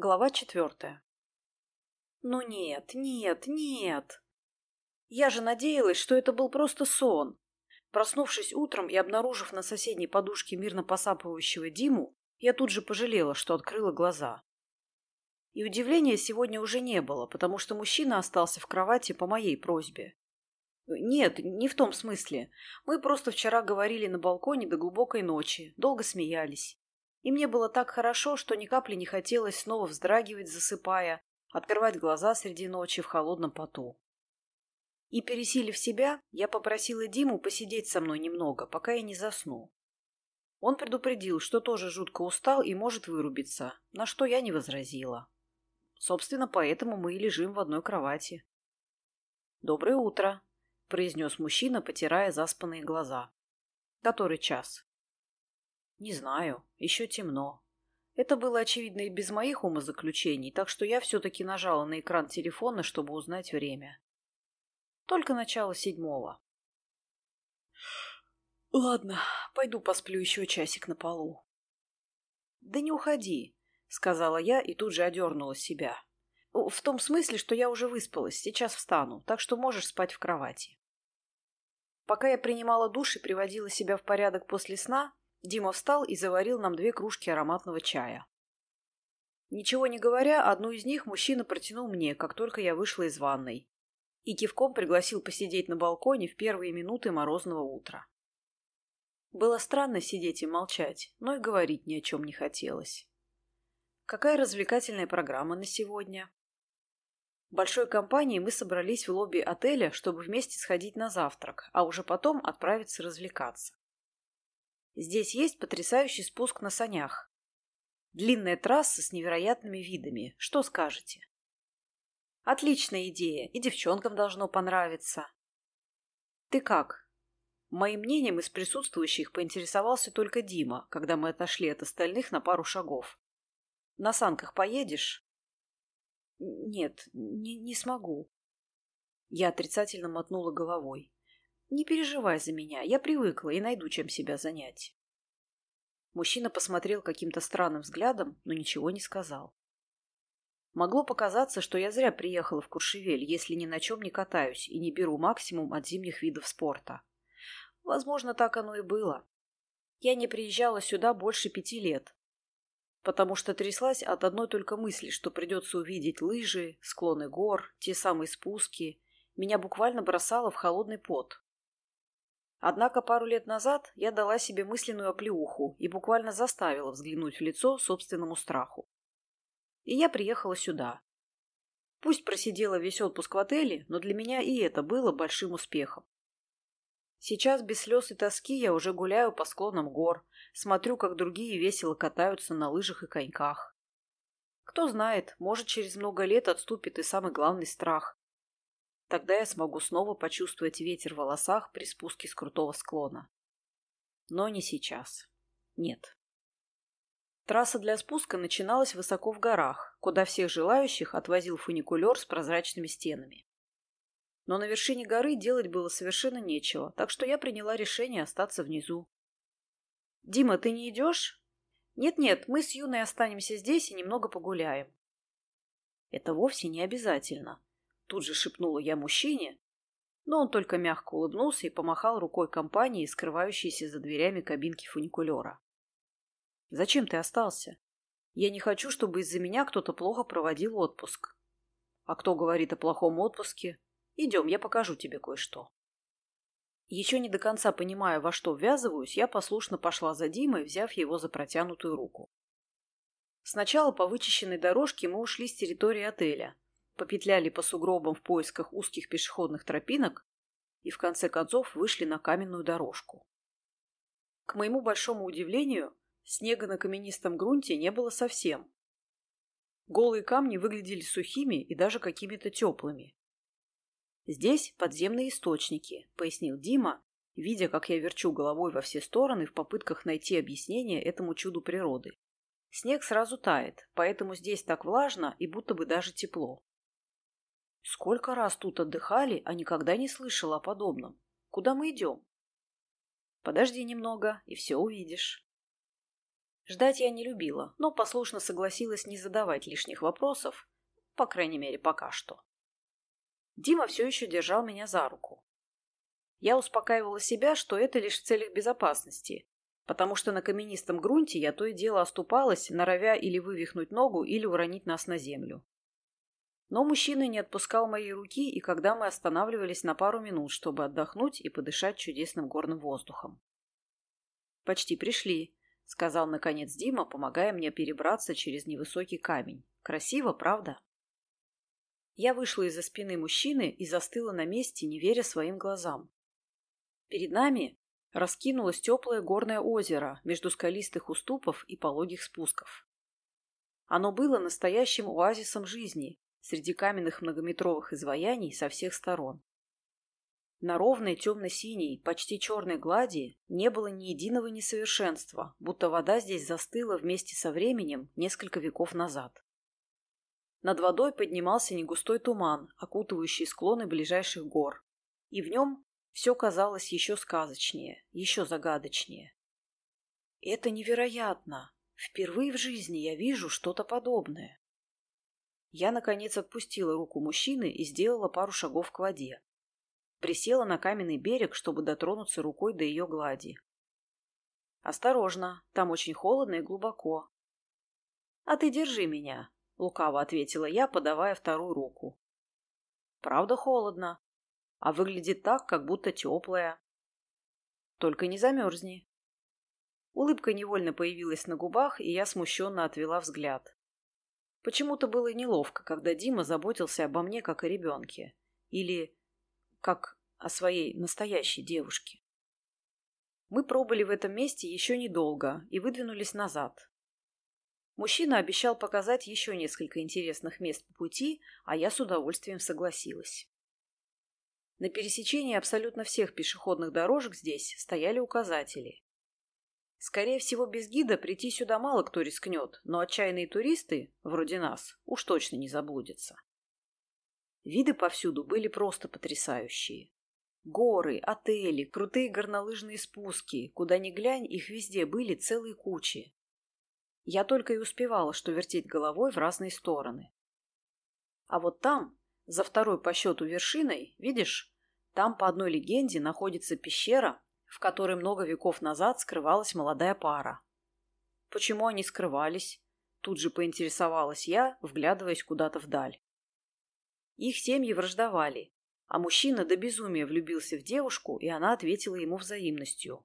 Глава четвертая. Ну нет, нет, нет. Я же надеялась, что это был просто сон. Проснувшись утром и обнаружив на соседней подушке мирно посапывающего Диму, я тут же пожалела, что открыла глаза. И удивления сегодня уже не было, потому что мужчина остался в кровати по моей просьбе. Нет, не в том смысле. Мы просто вчера говорили на балконе до глубокой ночи, долго смеялись. И мне было так хорошо, что ни капли не хотелось снова вздрагивать, засыпая, открывать глаза среди ночи в холодном поту. И, пересилив себя, я попросила Диму посидеть со мной немного, пока я не засну. Он предупредил, что тоже жутко устал и может вырубиться, на что я не возразила. Собственно, поэтому мы и лежим в одной кровати. «Доброе утро», — произнес мужчина, потирая заспанные глаза. «Который час?» Не знаю, еще темно. Это было очевидно и без моих умозаключений, так что я все-таки нажала на экран телефона, чтобы узнать время. Только начало седьмого. Ладно, пойду посплю еще часик на полу. Да не уходи, сказала я и тут же одернула себя. В том смысле, что я уже выспалась, сейчас встану, так что можешь спать в кровати. Пока я принимала душ и приводила себя в порядок после сна, Дима встал и заварил нам две кружки ароматного чая. Ничего не говоря, одну из них мужчина протянул мне, как только я вышла из ванной, и кивком пригласил посидеть на балконе в первые минуты морозного утра. Было странно сидеть и молчать, но и говорить ни о чем не хотелось. Какая развлекательная программа на сегодня? Большой компанией мы собрались в лобби отеля, чтобы вместе сходить на завтрак, а уже потом отправиться развлекаться. Здесь есть потрясающий спуск на санях. Длинная трасса с невероятными видами. Что скажете? Отличная идея, и девчонкам должно понравиться. Ты как? Моим мнением из присутствующих поинтересовался только Дима, когда мы отошли от остальных на пару шагов. На санках поедешь? Нет, не, не смогу. Я отрицательно мотнула головой. Не переживай за меня, я привыкла и найду чем себя занять. Мужчина посмотрел каким-то странным взглядом, но ничего не сказал. Могло показаться, что я зря приехала в Куршевель, если ни на чем не катаюсь и не беру максимум от зимних видов спорта. Возможно, так оно и было. Я не приезжала сюда больше пяти лет, потому что тряслась от одной только мысли, что придется увидеть лыжи, склоны гор, те самые спуски. Меня буквально бросало в холодный пот. Однако пару лет назад я дала себе мысленную оплеуху и буквально заставила взглянуть в лицо собственному страху. И я приехала сюда. Пусть просидела весь отпуск в отеле, но для меня и это было большим успехом. Сейчас без слез и тоски я уже гуляю по склонам гор, смотрю, как другие весело катаются на лыжах и коньках. Кто знает, может, через много лет отступит и самый главный страх Тогда я смогу снова почувствовать ветер в волосах при спуске с крутого склона. Но не сейчас. Нет. Трасса для спуска начиналась высоко в горах, куда всех желающих отвозил фуникулер с прозрачными стенами. Но на вершине горы делать было совершенно нечего, так что я приняла решение остаться внизу. «Дима, ты не идешь?» «Нет-нет, мы с Юной останемся здесь и немного погуляем». «Это вовсе не обязательно», Тут же шепнула я мужчине, но он только мягко улыбнулся и помахал рукой компании, скрывающейся за дверями кабинки фуникулера. «Зачем ты остался? Я не хочу, чтобы из-за меня кто-то плохо проводил отпуск». «А кто говорит о плохом отпуске? Идем, я покажу тебе кое-что». Еще не до конца понимая, во что ввязываюсь, я послушно пошла за Димой, взяв его за протянутую руку. Сначала по вычищенной дорожке мы ушли с территории отеля – попетляли по сугробам в поисках узких пешеходных тропинок и в конце концов вышли на каменную дорожку. К моему большому удивлению, снега на каменистом грунте не было совсем. Голые камни выглядели сухими и даже какими-то теплыми. «Здесь подземные источники», — пояснил Дима, видя, как я верчу головой во все стороны в попытках найти объяснение этому чуду природы. Снег сразу тает, поэтому здесь так влажно и будто бы даже тепло. Сколько раз тут отдыхали, а никогда не слышала о подобном. Куда мы идем? Подожди немного, и все увидишь. Ждать я не любила, но послушно согласилась не задавать лишних вопросов, по крайней мере, пока что. Дима все еще держал меня за руку. Я успокаивала себя, что это лишь в целях безопасности, потому что на каменистом грунте я то и дело оступалась, норовя или вывихнуть ногу, или уронить нас на землю. Но мужчина не отпускал моей руки, и когда мы останавливались на пару минут, чтобы отдохнуть и подышать чудесным горным воздухом. «Почти пришли», — сказал наконец Дима, помогая мне перебраться через невысокий камень. «Красиво, правда?» Я вышла из-за спины мужчины и застыла на месте, не веря своим глазам. Перед нами раскинулось теплое горное озеро между скалистых уступов и пологих спусков. Оно было настоящим оазисом жизни среди каменных многометровых изваяний со всех сторон. На ровной темно-синей, почти черной глади не было ни единого несовершенства, будто вода здесь застыла вместе со временем несколько веков назад. Над водой поднимался негустой туман, окутывающий склоны ближайших гор, и в нем все казалось еще сказочнее, еще загадочнее. Это невероятно! Впервые в жизни я вижу что-то подобное. Я, наконец, отпустила руку мужчины и сделала пару шагов к воде. Присела на каменный берег, чтобы дотронуться рукой до ее глади. «Осторожно, там очень холодно и глубоко». «А ты держи меня», — лукаво ответила я, подавая вторую руку. «Правда холодно, а выглядит так, как будто теплая. Только не замерзни». Улыбка невольно появилась на губах, и я смущенно отвела взгляд. Почему-то было неловко, когда Дима заботился обо мне, как о ребенке. Или как о своей настоящей девушке. Мы пробыли в этом месте еще недолго и выдвинулись назад. Мужчина обещал показать еще несколько интересных мест по пути, а я с удовольствием согласилась. На пересечении абсолютно всех пешеходных дорожек здесь стояли указатели. Скорее всего, без гида прийти сюда мало кто рискнет, но отчаянные туристы, вроде нас, уж точно не заблудятся. Виды повсюду были просто потрясающие. Горы, отели, крутые горнолыжные спуски, куда ни глянь, их везде были целые кучи. Я только и успевала, что вертеть головой в разные стороны. А вот там, за второй по счету вершиной, видишь, там по одной легенде находится пещера, в которой много веков назад скрывалась молодая пара. Почему они скрывались? Тут же поинтересовалась я, вглядываясь куда-то вдаль. Их семьи враждовали, а мужчина до безумия влюбился в девушку, и она ответила ему взаимностью.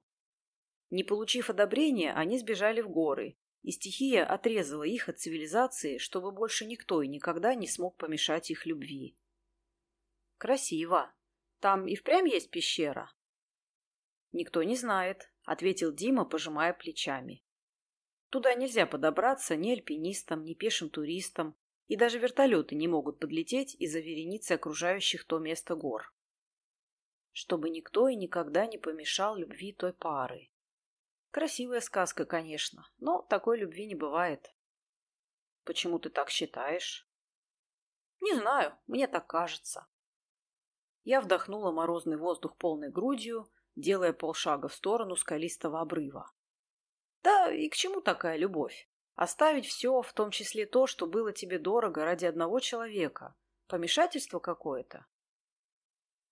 Не получив одобрения, они сбежали в горы, и стихия отрезала их от цивилизации, чтобы больше никто и никогда не смог помешать их любви. «Красиво. Там и впрямь есть пещера?» «Никто не знает», — ответил Дима, пожимая плечами. «Туда нельзя подобраться ни альпинистам, ни пешим туристам, и даже вертолеты не могут подлететь из-за вереницы окружающих то место гор. Чтобы никто и никогда не помешал любви той пары. Красивая сказка, конечно, но такой любви не бывает. Почему ты так считаешь? Не знаю, мне так кажется. Я вдохнула морозный воздух полной грудью делая полшага в сторону скалистого обрыва. Да и к чему такая любовь? Оставить все, в том числе то, что было тебе дорого ради одного человека. Помешательство какое-то?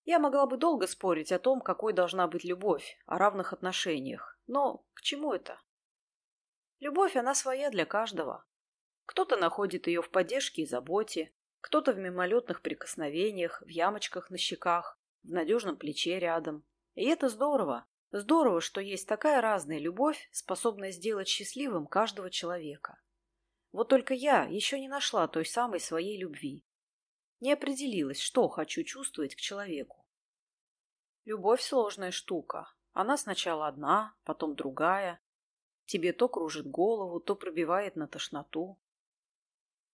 Я могла бы долго спорить о том, какой должна быть любовь, о равных отношениях. Но к чему это? Любовь, она своя для каждого. Кто-то находит ее в поддержке и заботе, кто-то в мимолетных прикосновениях, в ямочках на щеках, в надежном плече рядом. И это здорово. Здорово, что есть такая разная любовь, способная сделать счастливым каждого человека. Вот только я еще не нашла той самой своей любви. Не определилась, что хочу чувствовать к человеку. Любовь сложная штука. Она сначала одна, потом другая. Тебе то кружит голову, то пробивает на тошноту.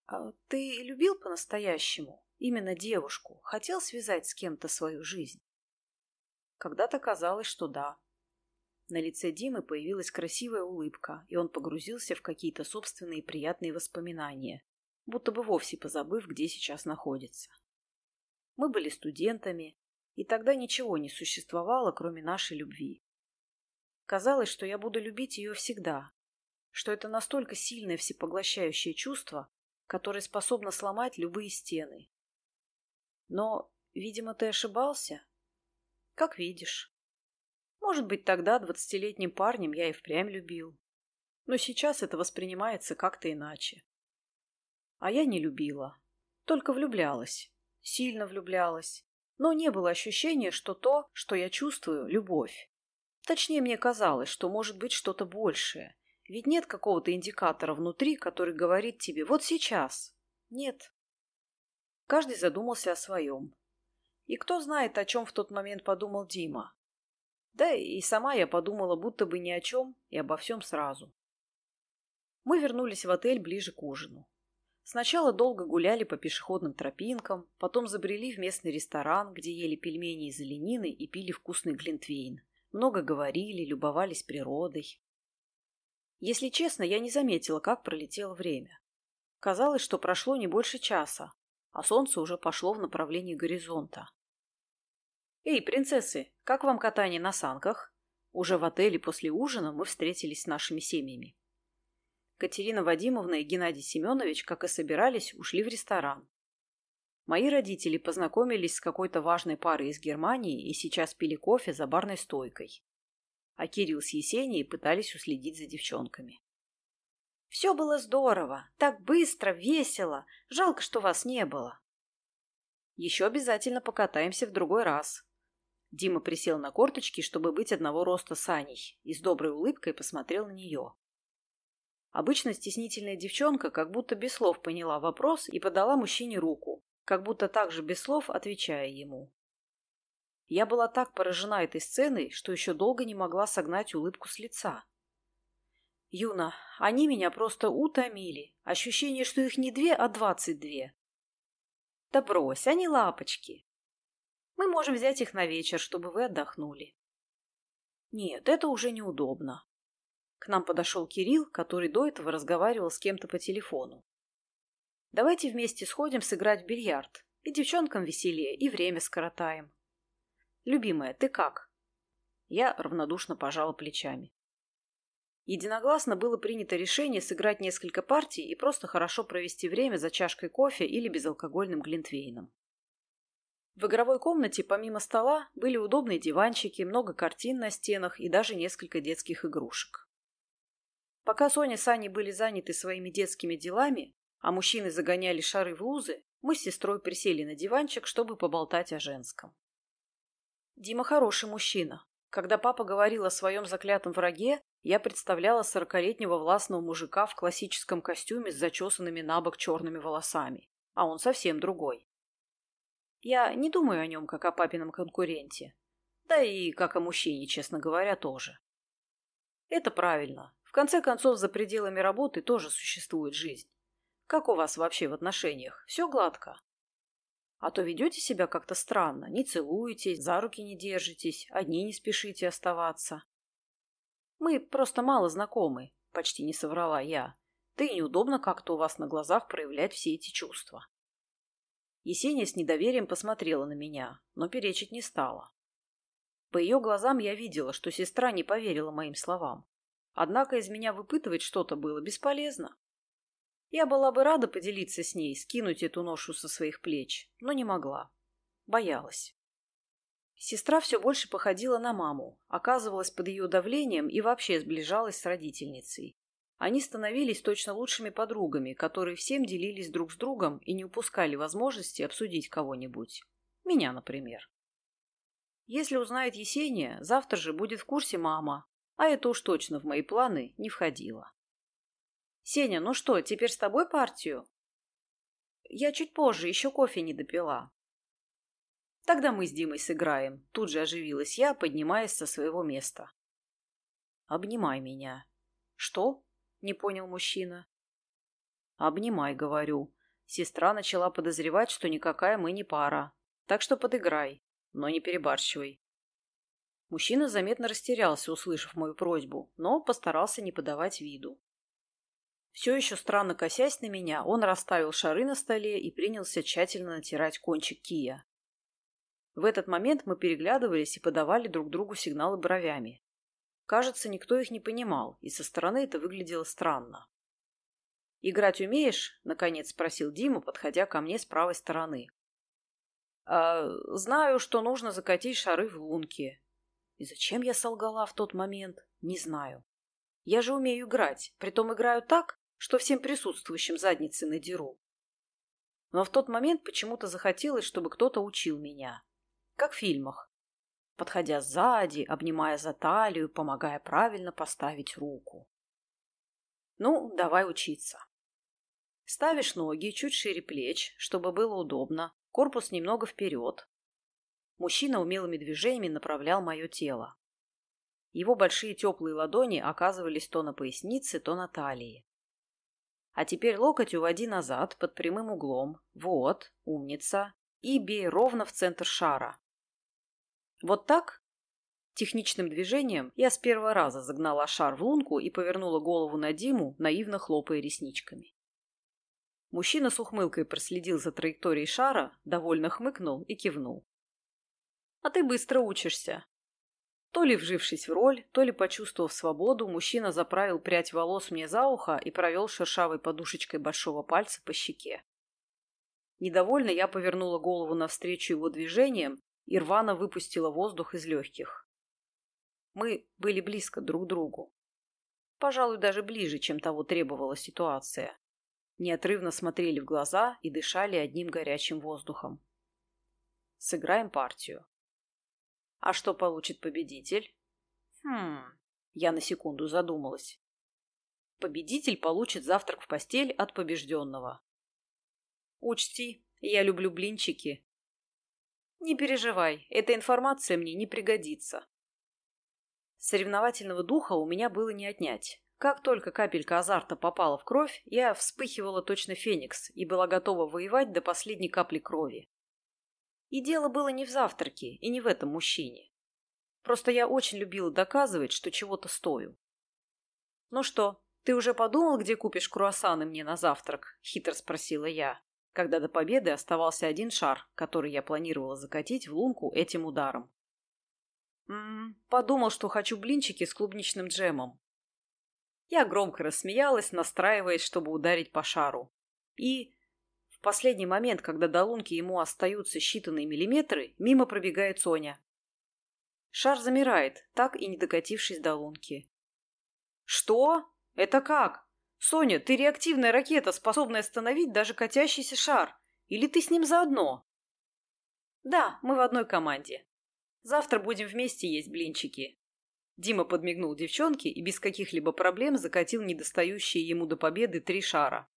А ты любил по-настоящему? Именно девушку? Хотел связать с кем-то свою жизнь? Когда-то казалось, что да. На лице Димы появилась красивая улыбка, и он погрузился в какие-то собственные приятные воспоминания, будто бы вовсе позабыв, где сейчас находится. Мы были студентами, и тогда ничего не существовало, кроме нашей любви. Казалось, что я буду любить ее всегда, что это настолько сильное всепоглощающее чувство, которое способно сломать любые стены. Но, видимо, ты ошибался. Как видишь. Может быть, тогда двадцатилетним парнем я и впрямь любил. Но сейчас это воспринимается как-то иначе. А я не любила. Только влюблялась. Сильно влюблялась. Но не было ощущения, что то, что я чувствую, — любовь. Точнее, мне казалось, что может быть что-то большее. Ведь нет какого-то индикатора внутри, который говорит тебе «вот сейчас». Нет. Каждый задумался о своем. И кто знает, о чем в тот момент подумал Дима. Да и сама я подумала будто бы ни о чем и обо всем сразу. Мы вернулись в отель ближе к ужину. Сначала долго гуляли по пешеходным тропинкам, потом забрели в местный ресторан, где ели пельмени из оленины и пили вкусный глинтвейн. Много говорили, любовались природой. Если честно, я не заметила, как пролетело время. Казалось, что прошло не больше часа, а солнце уже пошло в направлении горизонта. «Эй, принцессы, как вам катание на санках?» Уже в отеле после ужина мы встретились с нашими семьями. Катерина Вадимовна и Геннадий Семенович, как и собирались, ушли в ресторан. Мои родители познакомились с какой-то важной парой из Германии и сейчас пили кофе за барной стойкой. А Кирилл с Есенией пытались уследить за девчонками. «Все было здорово, так быстро, весело. Жалко, что вас не было». «Еще обязательно покатаемся в другой раз». Дима присел на корточки, чтобы быть одного роста с Аней, и с доброй улыбкой посмотрел на нее. Обычно стеснительная девчонка как будто без слов поняла вопрос и подала мужчине руку, как будто также без слов отвечая ему. Я была так поражена этой сценой, что еще долго не могла согнать улыбку с лица. «Юна, они меня просто утомили. Ощущение, что их не две, а двадцать две». «Да брось, они лапочки. Мы можем взять их на вечер, чтобы вы отдохнули». «Нет, это уже неудобно. К нам подошел Кирилл, который до этого разговаривал с кем-то по телефону. «Давайте вместе сходим сыграть в бильярд. И девчонкам веселее, и время скоротаем». «Любимая, ты как?» Я равнодушно пожала плечами. Единогласно было принято решение сыграть несколько партий и просто хорошо провести время за чашкой кофе или безалкогольным глинтвейном. В игровой комнате помимо стола были удобные диванчики, много картин на стенах и даже несколько детских игрушек. Пока Соня с Аней были заняты своими детскими делами, а мужчины загоняли шары в лузы, мы с сестрой присели на диванчик, чтобы поболтать о женском. Дима хороший мужчина. Когда папа говорил о своем заклятом враге, я представляла сорокалетнего властного мужика в классическом костюме с зачесанными на бок черными волосами. А он совсем другой. Я не думаю о нем, как о папином конкуренте. Да и как о мужчине, честно говоря, тоже. Это правильно. В конце концов, за пределами работы тоже существует жизнь. Как у вас вообще в отношениях? Все гладко? А то ведете себя как-то странно, не целуетесь, за руки не держитесь, одни не спешите оставаться. Мы просто мало знакомы, почти не соврала я. Да и неудобно как-то у вас на глазах проявлять все эти чувства. Есения с недоверием посмотрела на меня, но перечить не стала. По ее глазам я видела, что сестра не поверила моим словам. Однако из меня выпытывать что-то было бесполезно. Я была бы рада поделиться с ней, скинуть эту ношу со своих плеч, но не могла. Боялась. Сестра все больше походила на маму, оказывалась под ее давлением и вообще сближалась с родительницей. Они становились точно лучшими подругами, которые всем делились друг с другом и не упускали возможности обсудить кого-нибудь. Меня, например. Если узнает Есения, завтра же будет в курсе мама, а это уж точно в мои планы не входило. «Сеня, ну что, теперь с тобой партию?» «Я чуть позже, еще кофе не допила». «Тогда мы с Димой сыграем», — тут же оживилась я, поднимаясь со своего места. «Обнимай меня». «Что?» — не понял мужчина. «Обнимай», — говорю. Сестра начала подозревать, что никакая мы не пара. Так что подыграй, но не перебарщивай. Мужчина заметно растерялся, услышав мою просьбу, но постарался не подавать виду. Все еще странно косясь на меня, он расставил шары на столе и принялся тщательно натирать кончик кия. В этот момент мы переглядывались и подавали друг другу сигналы бровями. Кажется, никто их не понимал, и со стороны это выглядело странно. «Играть умеешь?» — наконец спросил Дима, подходя ко мне с правой стороны. «А, «Знаю, что нужно закатить шары в лунки». И зачем я солгала в тот момент, не знаю. Я же умею играть, притом играю так, что всем присутствующим задницы надеру. Но в тот момент почему-то захотелось, чтобы кто-то учил меня. Как в фильмах. Подходя сзади, обнимая за талию, помогая правильно поставить руку. Ну, давай учиться. Ставишь ноги чуть шире плеч, чтобы было удобно, корпус немного вперед. Мужчина умелыми движениями направлял мое тело. Его большие теплые ладони оказывались то на пояснице, то на талии. А теперь локоть уводи назад под прямым углом. Вот, умница. И бей ровно в центр шара. Вот так? Техничным движением я с первого раза загнала шар в лунку и повернула голову на Диму, наивно хлопая ресничками. Мужчина с ухмылкой проследил за траекторией шара, довольно хмыкнул и кивнул. «А ты быстро учишься». То ли вжившись в роль, то ли почувствовав свободу, мужчина заправил прядь волос мне за ухо и провел шершавой подушечкой большого пальца по щеке. Недовольно я повернула голову навстречу его движениям и рвано выпустила воздух из легких. Мы были близко друг к другу. Пожалуй, даже ближе, чем того требовала ситуация неотрывно смотрели в глаза и дышали одним горячим воздухом. Сыграем партию. А что получит победитель? Хм, я на секунду задумалась. Победитель получит завтрак в постель от побежденного. Учти, я люблю блинчики. Не переживай, эта информация мне не пригодится. Соревновательного духа у меня было не отнять. Как только капелька азарта попала в кровь, я вспыхивала точно феникс и была готова воевать до последней капли крови. И дело было не в завтраке и не в этом мужчине. Просто я очень любила доказывать, что чего-то стою. «Ну что, ты уже подумал, где купишь круассаны мне на завтрак?» – хитро спросила я, когда до победы оставался один шар, который я планировала закатить в лунку этим ударом. «М -м, подумал, что хочу блинчики с клубничным джемом. Я громко рассмеялась, настраиваясь, чтобы ударить по шару. И в последний момент, когда до лунки ему остаются считанные миллиметры, мимо пробегает Соня. Шар замирает, так и не докатившись до лунки. «Что? Это как? Соня, ты реактивная ракета, способная остановить даже катящийся шар. Или ты с ним заодно?» «Да, мы в одной команде. Завтра будем вместе есть блинчики. Дима подмигнул девчонке и без каких-либо проблем закатил недостающие ему до победы три шара.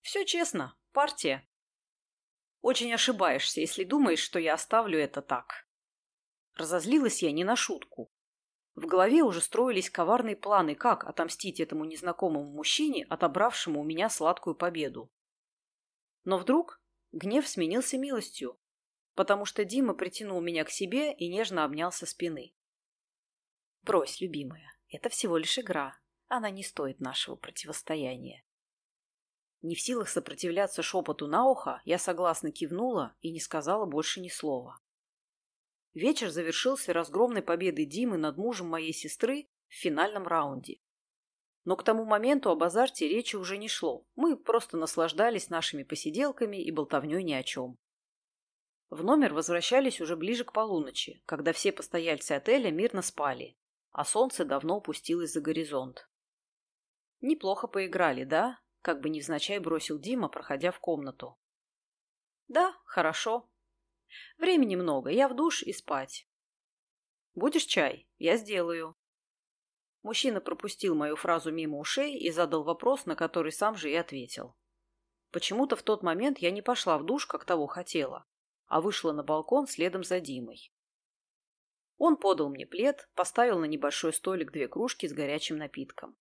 «Все честно. Партия». «Очень ошибаешься, если думаешь, что я оставлю это так». Разозлилась я не на шутку. В голове уже строились коварные планы, как отомстить этому незнакомому мужчине, отобравшему у меня сладкую победу. Но вдруг гнев сменился милостью, потому что Дима притянул меня к себе и нежно обнял со спины. Брось, любимая, это всего лишь игра. Она не стоит нашего противостояния. Не в силах сопротивляться шепоту на ухо, я согласно кивнула и не сказала больше ни слова. Вечер завершился разгромной победой Димы над мужем моей сестры в финальном раунде. Но к тому моменту об азарте речи уже не шло. Мы просто наслаждались нашими посиделками и болтовней ни о чем. В номер возвращались уже ближе к полуночи, когда все постояльцы отеля мирно спали, а солнце давно упустилось за горизонт. «Неплохо поиграли, да?» — как бы невзначай бросил Дима, проходя в комнату. «Да, хорошо. Времени много, я в душ и спать». «Будешь чай? Я сделаю». Мужчина пропустил мою фразу мимо ушей и задал вопрос, на который сам же и ответил. Почему-то в тот момент я не пошла в душ, как того хотела, а вышла на балкон следом за Димой. Он подал мне плед, поставил на небольшой столик две кружки с горячим напитком.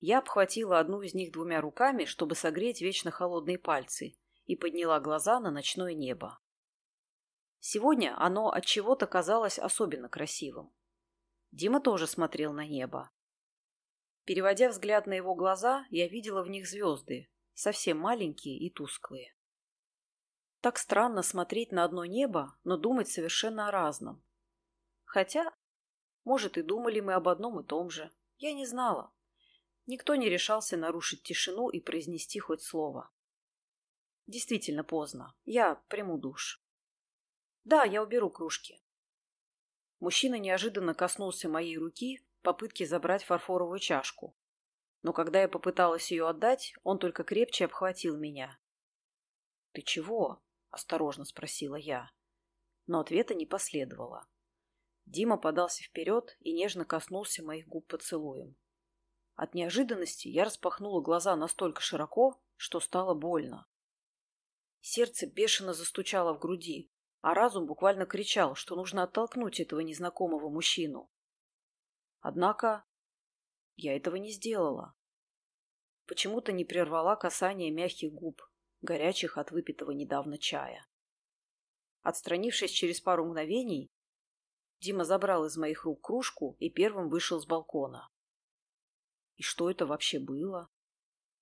Я обхватила одну из них двумя руками, чтобы согреть вечно холодные пальцы, и подняла глаза на ночное небо. Сегодня оно от чего-то казалось особенно красивым. Дима тоже смотрел на небо. Переводя взгляд на его глаза, я видела в них звезды, совсем маленькие и тусклые. Так странно смотреть на одно небо, но думать совершенно о разном. Хотя Может, и думали мы об одном и том же. Я не знала. Никто не решался нарушить тишину и произнести хоть слово. Действительно поздно. Я приму душ. Да, я уберу кружки. Мужчина неожиданно коснулся моей руки в попытке забрать фарфоровую чашку. Но когда я попыталась ее отдать, он только крепче обхватил меня. «Ты чего?» – осторожно спросила я. Но ответа не последовало. Дима подался вперед и нежно коснулся моих губ поцелуем. От неожиданности я распахнула глаза настолько широко, что стало больно. Сердце бешено застучало в груди, а разум буквально кричал, что нужно оттолкнуть этого незнакомого мужчину. Однако я этого не сделала. Почему-то не прервала касание мягких губ, горячих от выпитого недавно чая. Отстранившись через пару мгновений, Дима забрал из моих рук кружку и первым вышел с балкона. И что это вообще было?